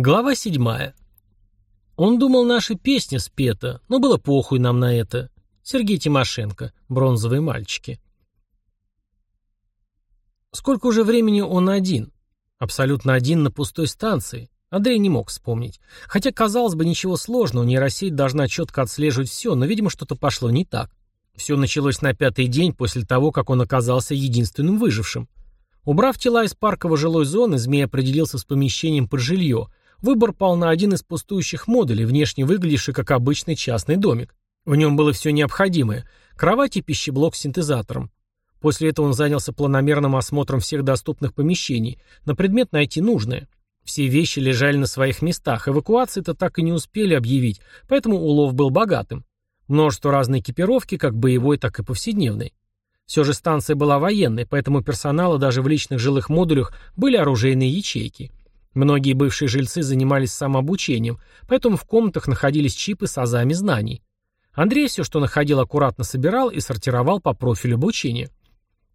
Глава седьмая. Он думал, наша песня спета, но было похуй нам на это. Сергей Тимошенко. Бронзовые мальчики. Сколько уже времени он один? Абсолютно один на пустой станции. Андрей не мог вспомнить. Хотя, казалось бы, ничего сложного, нейросеть должна четко отслеживать все, но, видимо, что-то пошло не так. Все началось на пятый день после того, как он оказался единственным выжившим. Убрав тела из парковой жилой зоны, змей определился с помещением под жилье – Выбор пал на один из пустующих модулей, внешне выглядевший как обычный частный домик. В нем было все необходимое – кровать и пищеблок с синтезатором. После этого он занялся планомерным осмотром всех доступных помещений, на предмет найти нужное. Все вещи лежали на своих местах, эвакуации-то так и не успели объявить, поэтому улов был богатым. Множество разной экипировки, как боевой, так и повседневной. Все же станция была военной, поэтому персонала даже в личных жилых модулях были оружейные ячейки. Многие бывшие жильцы занимались самообучением, поэтому в комнатах находились чипы с азами знаний. Андрей все, что находил, аккуратно собирал и сортировал по профилю обучения.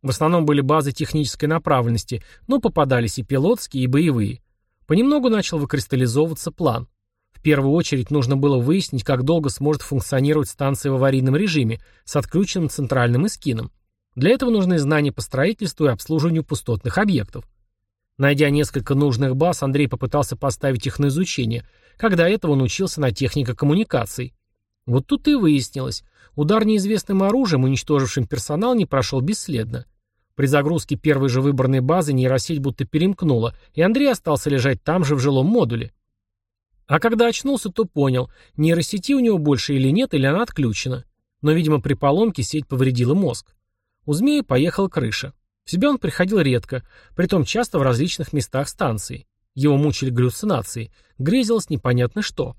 В основном были базы технической направленности, но попадались и пилотские, и боевые. Понемногу начал выкристаллизовываться план. В первую очередь нужно было выяснить, как долго сможет функционировать станция в аварийном режиме с отключенным центральным эскином. Для этого нужны знания по строительству и обслуживанию пустотных объектов. Найдя несколько нужных баз, Андрей попытался поставить их на изучение, когда этого он учился на технико коммуникаций. Вот тут и выяснилось. Удар неизвестным оружием, уничтожившим персонал, не прошел бесследно. При загрузке первой же выбранной базы нейросеть будто перемкнула, и Андрей остался лежать там же в жилом модуле. А когда очнулся, то понял, нейросети у него больше или нет, или она отключена. Но, видимо, при поломке сеть повредила мозг. У змеи поехала крыша. В себя он приходил редко, притом часто в различных местах станции. Его мучили галлюцинации, грезилось непонятно что.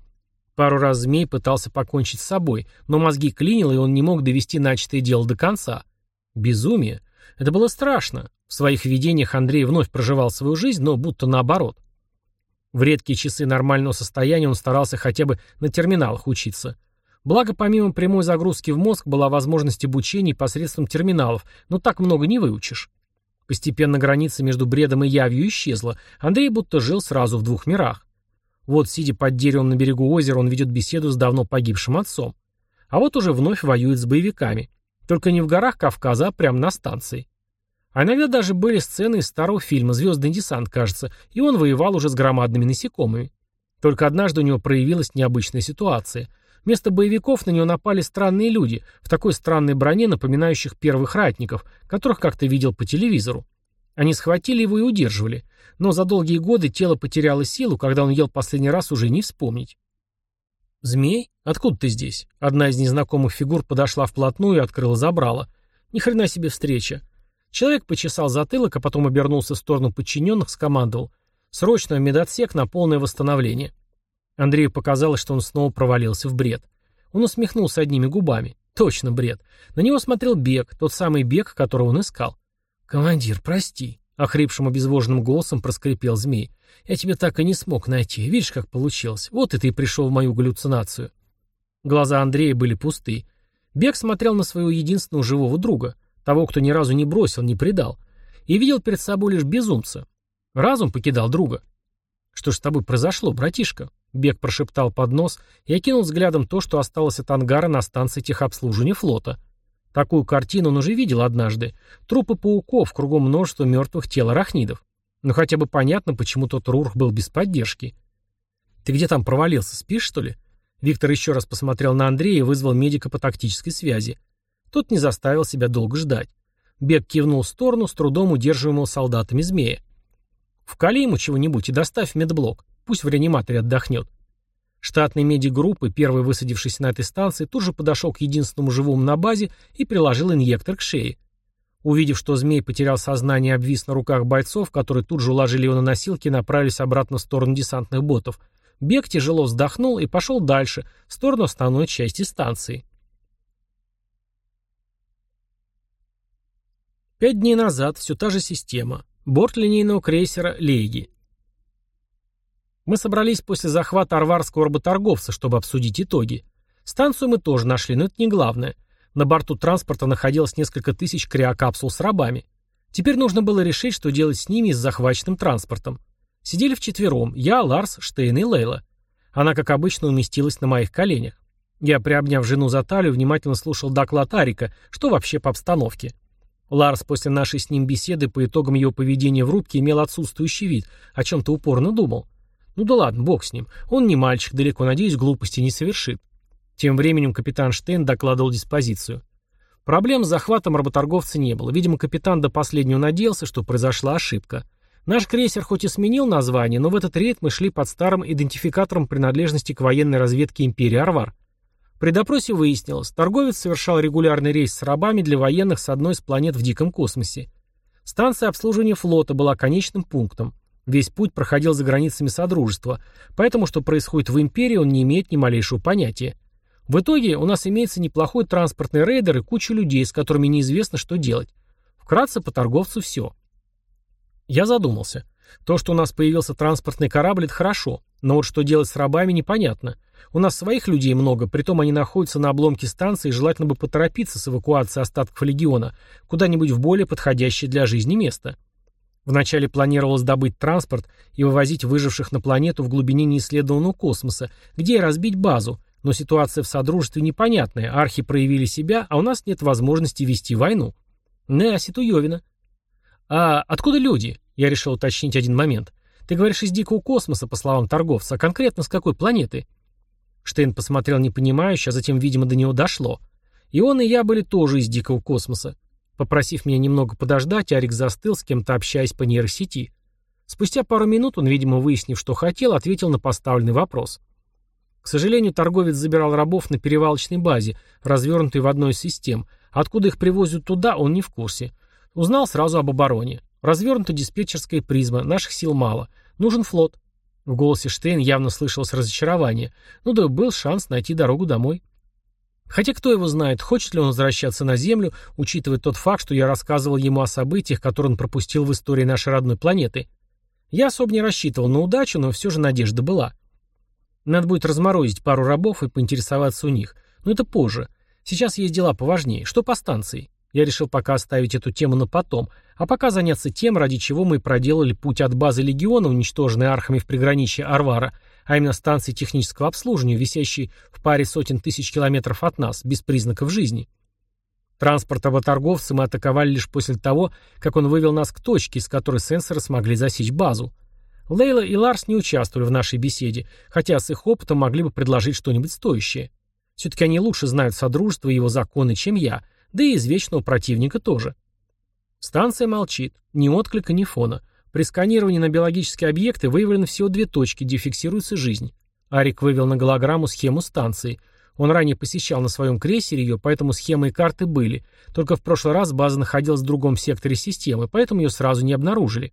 Пару раз змей пытался покончить с собой, но мозги клинило, и он не мог довести начатое дело до конца. Безумие. Это было страшно. В своих видениях Андрей вновь проживал свою жизнь, но будто наоборот. В редкие часы нормального состояния он старался хотя бы на терминалах учиться. Благо, помимо прямой загрузки в мозг, была возможность обучения посредством терминалов, но так много не выучишь. Постепенно граница между бредом и явью исчезла. Андрей будто жил сразу в двух мирах. Вот, сидя под деревом на берегу озера, он ведет беседу с давно погибшим отцом. А вот уже вновь воюет с боевиками. Только не в горах Кавказа, а прямо на станции. А иногда даже были сцены из старого фильма «Звездный десант», кажется, и он воевал уже с громадными насекомыми. Только однажды у него проявилась необычная ситуация – Вместо боевиков на него напали странные люди, в такой странной броне, напоминающих первых ратников, которых как-то видел по телевизору. Они схватили его и удерживали, но за долгие годы тело потеряло силу, когда он ел последний раз уже не вспомнить. «Змей? Откуда ты здесь?» Одна из незнакомых фигур подошла вплотную и открыла забрала. Ни хрена себе встреча. Человек почесал затылок, а потом обернулся в сторону подчиненных, скомандовал. «Срочно в медотсек на полное восстановление». Андрею показалось, что он снова провалился в бред. Он усмехнулся одними губами. Точно бред. На него смотрел Бег, тот самый Бег, которого он искал. «Командир, прости», — охрипшим обезвоженным голосом проскрипел змей. «Я тебя так и не смог найти. Видишь, как получилось. Вот и ты пришел в мою галлюцинацию». Глаза Андрея были пусты. Бег смотрел на своего единственного живого друга, того, кто ни разу не бросил, не предал, и видел перед собой лишь безумца. Разум покидал друга. «Что ж с тобой произошло, братишка?» Бег прошептал под нос и окинул взглядом то, что осталось от ангара на станции техобслуживания флота. Такую картину он уже видел однажды. Трупы пауков, кругом множество мертвых тел арахнидов. Но хотя бы понятно, почему тот Рурх был без поддержки. «Ты где там провалился, спишь, что ли?» Виктор еще раз посмотрел на Андрея и вызвал медика по тактической связи. Тот не заставил себя долго ждать. Бег кивнул в сторону, с трудом удерживаемого солдатами змея. «Вкали ему чего-нибудь и доставь медблок. Пусть в реаниматоре отдохнет. Штатный медик-группы, первый высадившийся на этой станции, тут же подошел к единственному живому на базе и приложил инъектор к шее. Увидев, что змей потерял сознание и обвис на руках бойцов, которые тут же уложили его на носилки и направились обратно в сторону десантных ботов, Бег тяжело вздохнул и пошел дальше, в сторону основной части станции. Пять дней назад все та же система. Борт линейного крейсера «Леги». Мы собрались после захвата арварского работорговца, чтобы обсудить итоги. Станцию мы тоже нашли, но это не главное. На борту транспорта находилось несколько тысяч криокапсул с рабами. Теперь нужно было решить, что делать с ними и с захваченным транспортом. Сидели вчетвером, я, Ларс, Штейн и Лейла. Она, как обычно, уместилась на моих коленях. Я, приобняв жену за талию, внимательно слушал доклад Арика, что вообще по обстановке. Ларс после нашей с ним беседы по итогам его поведения в рубке имел отсутствующий вид, о чем-то упорно думал. Ну да ладно, бог с ним. Он не мальчик, далеко, надеюсь, глупости не совершит. Тем временем капитан Штейн докладывал диспозицию. Проблем с захватом работорговца не было. Видимо, капитан до последнего надеялся, что произошла ошибка. Наш крейсер хоть и сменил название, но в этот рейд мы шли под старым идентификатором принадлежности к военной разведке империи Арвар. При допросе выяснилось, торговец совершал регулярный рейс с рабами для военных с одной из планет в диком космосе. Станция обслуживания флота была конечным пунктом. Весь путь проходил за границами Содружества, поэтому что происходит в империи, он не имеет ни малейшего понятия. В итоге у нас имеется неплохой транспортный рейдер и куча людей, с которыми неизвестно, что делать. Вкратце по торговцу все. Я задумался. То, что у нас появился транспортный корабль, это хорошо. Но вот что делать с рабами, непонятно. У нас своих людей много, притом они находятся на обломке станции, и желательно бы поторопиться с эвакуацией остатков легиона куда-нибудь в более подходящее для жизни место. Вначале планировалось добыть транспорт и вывозить выживших на планету в глубине неисследованного космоса, где и разбить базу, но ситуация в Содружестве непонятная, архи проявили себя, а у нас нет возможности вести войну. Не, Ситуевина. «А откуда люди?» Я решил уточнить один момент. «Ты говоришь из дикого космоса, по словам торговца, а конкретно с какой планеты?» Штейн посмотрел непонимающе, а затем, видимо, до него дошло. И он, и я были тоже из дикого космоса. Попросив меня немного подождать, Арик застыл, с кем-то общаясь по нейросети. Спустя пару минут он, видимо, выяснив, что хотел, ответил на поставленный вопрос. К сожалению, торговец забирал рабов на перевалочной базе, развернутой в одной из систем. Откуда их привозят туда, он не в курсе. Узнал сразу об обороне. Развернута диспетчерская призма, наших сил мало. Нужен флот. В голосе Штейн явно слышалось разочарование. Ну да был шанс найти дорогу домой. Хотя кто его знает, хочет ли он возвращаться на Землю, учитывая тот факт, что я рассказывал ему о событиях, которые он пропустил в истории нашей родной планеты. Я особо не рассчитывал на удачу, но все же надежда была. Надо будет разморозить пару рабов и поинтересоваться у них. Но это позже. Сейчас есть дела поважнее. Что по станции? Я решил пока оставить эту тему на потом, а пока заняться тем, ради чего мы проделали путь от базы легиона, уничтоженной архами в приграничье Арвара, а именно станции технического обслуживания, висящей в паре сотен тысяч километров от нас, без признаков жизни. Транспорт работорговца мы атаковали лишь после того, как он вывел нас к точке, из которой сенсоры смогли засечь базу. Лейла и Ларс не участвовали в нашей беседе, хотя с их опытом могли бы предложить что-нибудь стоящее. Все-таки они лучше знают Содружество и его законы, чем я, да и извечного противника тоже. Станция молчит. Ни отклика, ни фона. При сканировании на биологические объекты выявлены всего две точки, где фиксируется жизнь. Арик вывел на голограмму схему станции. Он ранее посещал на своем крейсере ее, поэтому схемы и карты были. Только в прошлый раз база находилась в другом секторе системы, поэтому ее сразу не обнаружили.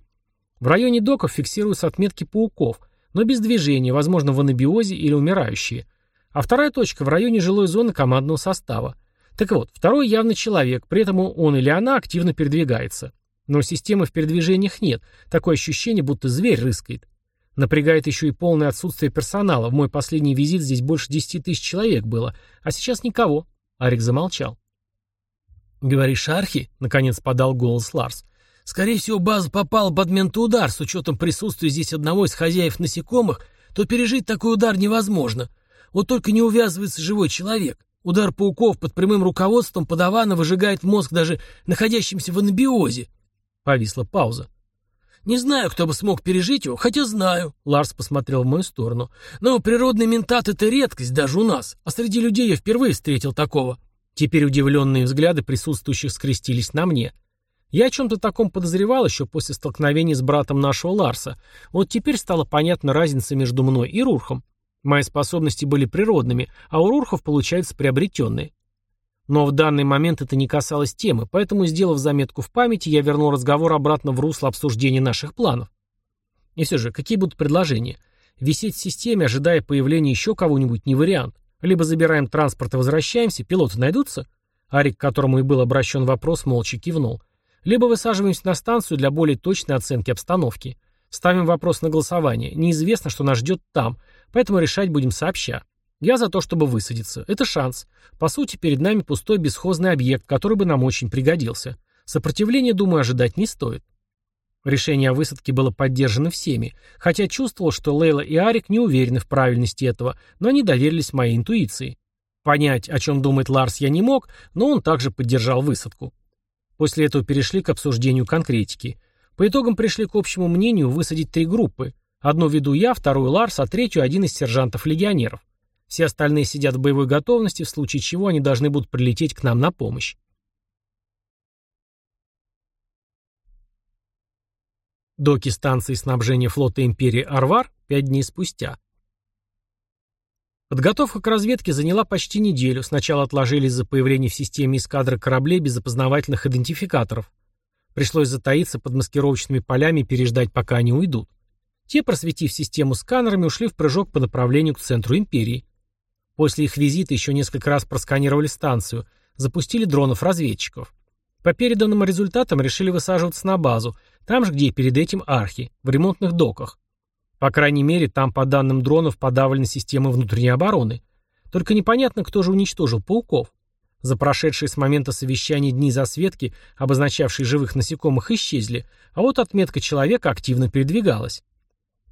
В районе доков фиксируются отметки пауков, но без движения, возможно, в анабиозе или умирающие. А вторая точка в районе жилой зоны командного состава. Так вот, второй явно человек, при этом он или она активно передвигается. Но системы в передвижениях нет, такое ощущение, будто зверь рыскает. Напрягает еще и полное отсутствие персонала. В мой последний визит здесь больше десяти тысяч человек было, а сейчас никого. Арик замолчал. «Говоришь, Архи?» — наконец подал голос Ларс. «Скорее всего, база попала под ментоудар. С учетом присутствия здесь одного из хозяев насекомых, то пережить такой удар невозможно. Вот только не увязывается живой человек. Удар пауков под прямым руководством подавана выжигает мозг даже находящимся в анабиозе. Повисла пауза. «Не знаю, кто бы смог пережить его, хотя знаю», — Ларс посмотрел в мою сторону. «Но природный ментат — это редкость даже у нас, а среди людей я впервые встретил такого». Теперь удивленные взгляды присутствующих скрестились на мне. Я о чем-то таком подозревал еще после столкновения с братом нашего Ларса. Вот теперь стала понятна разница между мной и Рурхом. Мои способности были природными, а у Рурхов получаются приобретенные. Но в данный момент это не касалось темы, поэтому, сделав заметку в памяти, я вернул разговор обратно в русло обсуждения наших планов. И все же, какие будут предложения? Висеть в системе, ожидая появления еще кого-нибудь, не вариант. Либо забираем транспорт и возвращаемся, пилоты найдутся? Арик, к которому и был обращен вопрос, молча кивнул. Либо высаживаемся на станцию для более точной оценки обстановки. Ставим вопрос на голосование. Неизвестно, что нас ждет там, поэтому решать будем сообща. Я за то, чтобы высадиться. Это шанс. По сути, перед нами пустой бесхозный объект, который бы нам очень пригодился. Сопротивления, думаю, ожидать не стоит. Решение о высадке было поддержано всеми, хотя чувствовал, что Лейла и Арик не уверены в правильности этого, но они доверились моей интуиции. Понять, о чем думает Ларс, я не мог, но он также поддержал высадку. После этого перешли к обсуждению конкретики. По итогам пришли к общему мнению высадить три группы. Одну веду я, вторую Ларс, а третью один из сержантов-легионеров. Все остальные сидят в боевой готовности, в случае чего они должны будут прилететь к нам на помощь. Доки станции снабжения флота Империи Арвар пять дней спустя. Подготовка к разведке заняла почти неделю. Сначала отложили из-за появления в системе эскадры кораблей без опознавательных идентификаторов. Пришлось затаиться под маскировочными полями и переждать, пока они уйдут. Те, просветив систему сканерами, ушли в прыжок по направлению к центру Империи. После их визита еще несколько раз просканировали станцию, запустили дронов-разведчиков. По переданным результатам решили высаживаться на базу, там же, где и перед этим архи, в ремонтных доках. По крайней мере, там, по данным дронов, подавлены системы внутренней обороны. Только непонятно, кто же уничтожил пауков. За прошедшие с момента совещания дни засветки, обозначавшие живых насекомых, исчезли, а вот отметка человека активно передвигалась.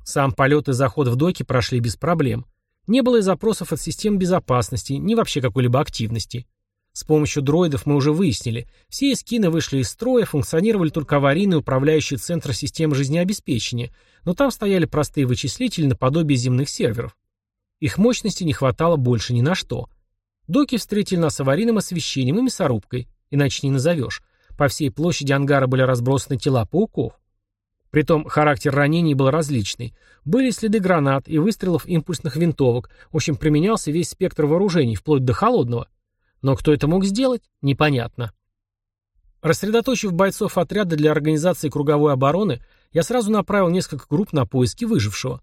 Сам полет и заход в доки прошли без проблем. Не было и запросов от систем безопасности, ни вообще какой-либо активности. С помощью дроидов мы уже выяснили, все эскины вышли из строя, функционировали только аварийные управляющие центры системы жизнеобеспечения, но там стояли простые вычислители наподобие земных серверов. Их мощности не хватало больше ни на что. Доки встретили нас аварийным освещением и мясорубкой, иначе не назовешь. По всей площади ангара были разбросаны тела пауков. Притом характер ранений был различный. Были следы гранат и выстрелов импульсных винтовок, в общем, применялся весь спектр вооружений, вплоть до холодного. Но кто это мог сделать, непонятно. Рассредоточив бойцов отряда для организации круговой обороны, я сразу направил несколько групп на поиски выжившего.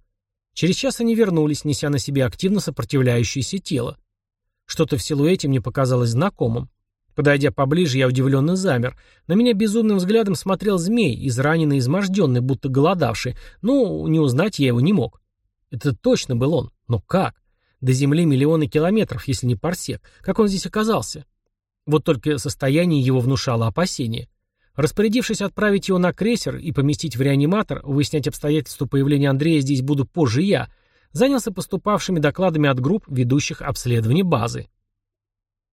Через час они вернулись, неся на себе активно сопротивляющееся тело. Что-то в силуэте мне показалось знакомым. Подойдя поближе, я удивленно замер. На меня безумным взглядом смотрел змей, израненный, изможденный, будто голодавший. Ну, не узнать я его не мог. Это точно был он. Но как? До Земли миллионы километров, если не парсек. Как он здесь оказался? Вот только состояние его внушало опасения. Распорядившись отправить его на крейсер и поместить в реаниматор, выяснять обстоятельства появления Андрея здесь буду позже я, занялся поступавшими докладами от групп, ведущих обследование базы.